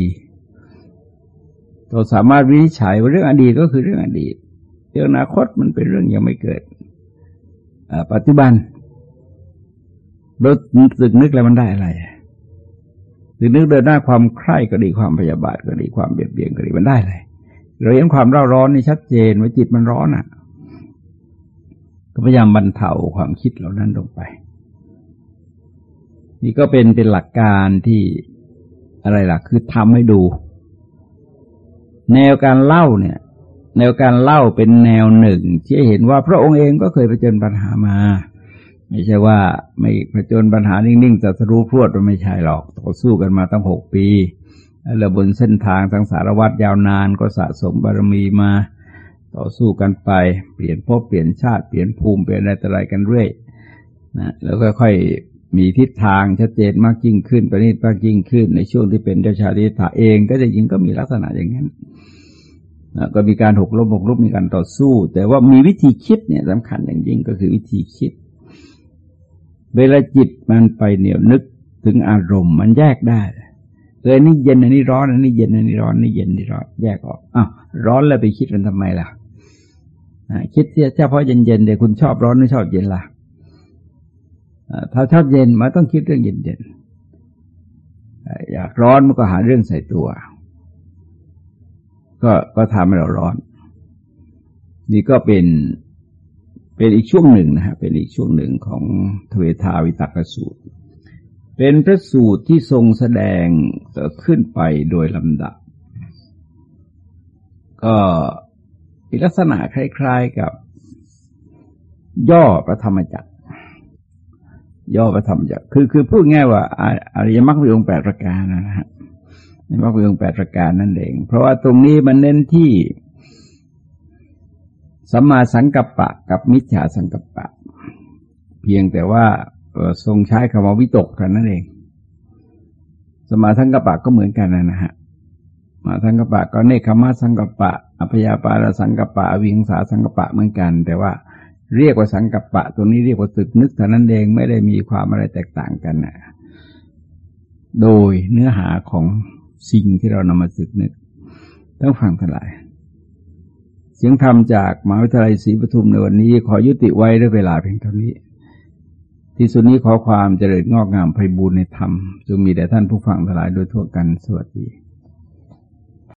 เราสามารถวินิจฉัยว่าเรื่องอดีตก็คือเรื่องอดีต เรื่องอนาคตมันเป็นเรื่องยังไม่เกิดปัจจุบันเราสึกนึกแล้วมันได้อะไรสึกนึกเดินหน้าความใคร่ก็ดีความพยาบาทก็ดีความเบียดเบียนก็ดีมันได้อะไรเราเห็นความร้อนร้อนนี่ชัดเจนว่าจิตมันร้อนอะ ก็พยายามบรรเทาความคิดเหล่านั้นลงไป นี่ก็เป็นเป็นหลักการที่อะไรล่ะ คือทำให้ดู แนวการเล่าเนี่ย แนวการเล่าเป็นแนวหนึ่ง ที่เห็นว่าพระองค์เองก็เคยผจญปัญหามา ไม่ใช่ว่าไม่ผจญปัญหานิ่งๆแต่รู้พรวดมันไม่ใช่หรอกต่อสู้กันมาตั้งหกปีแล้วบนเส้นทางทางสารวัตรยาวนานก็สะสมบารมีมา ต่อสู้กันไป เปลี่ยนพบเปลี่ยนชาติเปลี่ยนภูมิเปลี่ยนอะไรต่ออะไรกันเรื่อยนะแล้วก็ค่อยมีทิศทางชัดเจนมากยิ่งขึ้นประณีตมากยิ่งขึ้น ในช่วงที่เป็นเจ้าชายดิถาเอง ก็จะยิงก็มีลักษณะอย่างนั้น ก็มีการหกล้มหกล้มมีการต่อสู้ แต่ว่ามีวิธีคิดเนี่ยสำคัญอย่างยิ่งก็คือวิธีคิด เวลาจิตมันไปเหนียวนึกถึงอารมณ์มันแยกได้เออนี่เย็นอันนี้ร้อนอันนี้เย็นอันนี้ร้อนนี่เย็นนี่ร้อนแยกออกอ้าวร้อนแล้วไปคิดมันทำไมล่ะคิดเฉพาะเย็นเย็นเดี๋ยวคุณชอบร้อนไม่ชอบเย็นล่ะถ้าชอบเย็นมันต้องคิดเรื่องเย็นเย็นอยากร้อนมันก็หาเรื่องใส่ตัว ก็ก็ทำให้เราร้อน นี่ก็เป็นเป็นอีกช่วงหนึ่งนะฮะเป็นอีกช่วงหนึ่งของทเวทาวิตกสูตร เป็นพระสูตรที่ทรงแสดงขึ้นไปโดยลำดับ ก็มีลักษณะคล้าย ๆกับ ย่อพระธรรมจักรย่อพระธรรมจักรคือคือพูดง่ายว่าอริยมรรคมีองค์แปดประการนะฮะ มรรคเองแปดประการนั่นเอง เพราะว่าตรงนี้มันเน้นที่สัมมาสังกัปปะ กับมิจฉาสังกัปปะ เพียงแต่ว่าทรงใช้คำว่าวิตกกันนั่นเองสมาสังกัปปะก็เหมือนกันนะฮะมาสังกัปปะก็เนคขมาสังกัปปะอัพยาปาลสังกัปปะวิงสาสังกัปปะเหมือนกัน แต่ว่าเรียกว่าสังกัปปะตรงนี้เรียกว่าตึกนึกแต่นั้นเองไม่ได้มีความอะไรแตกต่างกันนะโดยเนื้อหาของ สิ่งที่เรานำมาสึกนึกต้องฟังทั้งหลาย เสียงธรรมจากมหาวิทยาลัยศรีปทุมในวันนี้ ขอยุติไว้ด้วยเวลาเพียงเท่านี้ ที่สุดนี้ขอความเจริญงอกงามไพบูรณในธรรมจงมีแด่ท่านผู้ฟังทั้งหลายโดยทั่วกันสวัสดี